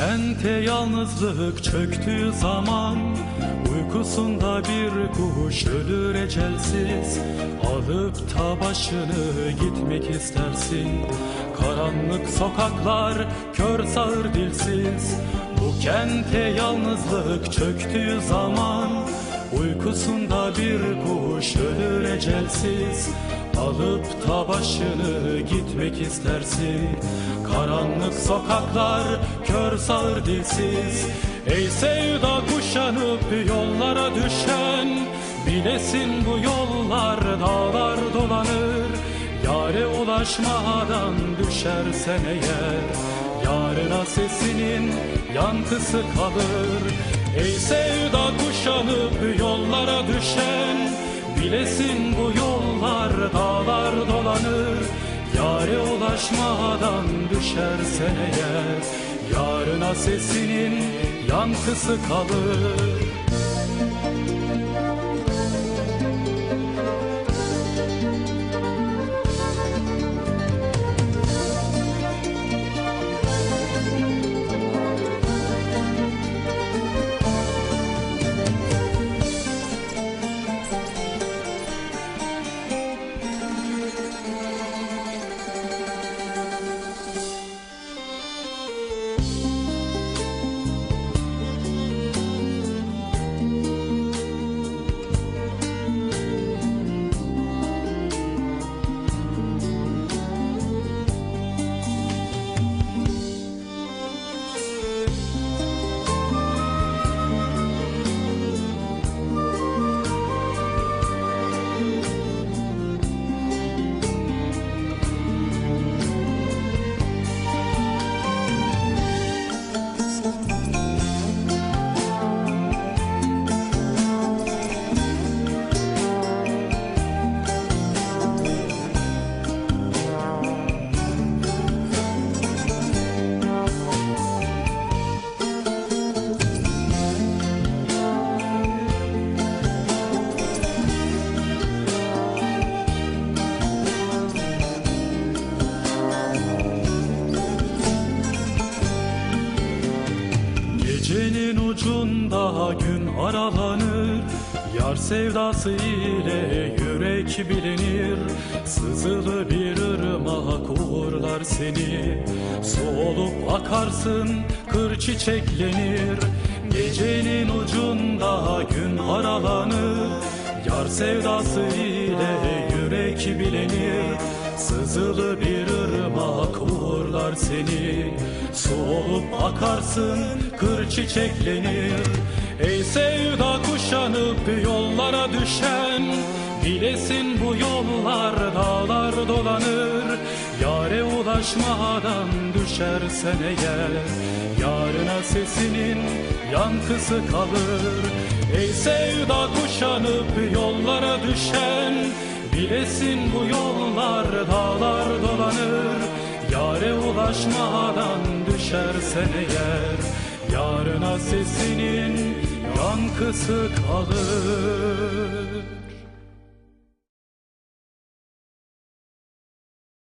Kente yalnızlık çöktüğü zaman. Uykusunda bir kuş ölür ecelsiz. Alıp ta başını gitmek istersin. Karanlık sokaklar kör sağır dilsiz. Bu kente yalnızlık çöktüğü zaman. Uykusunda bir kuş ölür ecelsiz Alıp ta başını gitmek istersin. Karanlık sokaklar kör sağır dilsiz. Ey sevda kuşanıp yollara düşen Bilesin bu yollar dağlar dolanır. Yare ulaşmadan düşersen eğer Yarına sesinin yankısı kalır. Ey sevda kuşanıp yollara düşen Bilesin bu Yare ulaşmadan düşersen eğer Yarına sesinin yankısı kalır Gecenin ucunda gün aralanır. Yar sevdası ile yürek bilinir. Sızılı bir ırmak uğurlar seni. Su olup akarsın kır çiçeklenir. Gecenin ucunda gün aralanır. Yar sevdası ile yürek bilinir. Sızılı bir ırmak uğurlar seni Su olup akarsın kır çiçeklenir. Ey sevda kuşanıp yollara düşen. Bilesin bu yollar dağlar dolanır. Yare ulaşmadan düşersen eğer Yarına sesinin yankısı kalır. Ey sevda kuşanıp yollara düşen. Bilesin bu yollar dağlar Yare ulaşmadan düşersen eğer Yarına sesinin yankısı kalır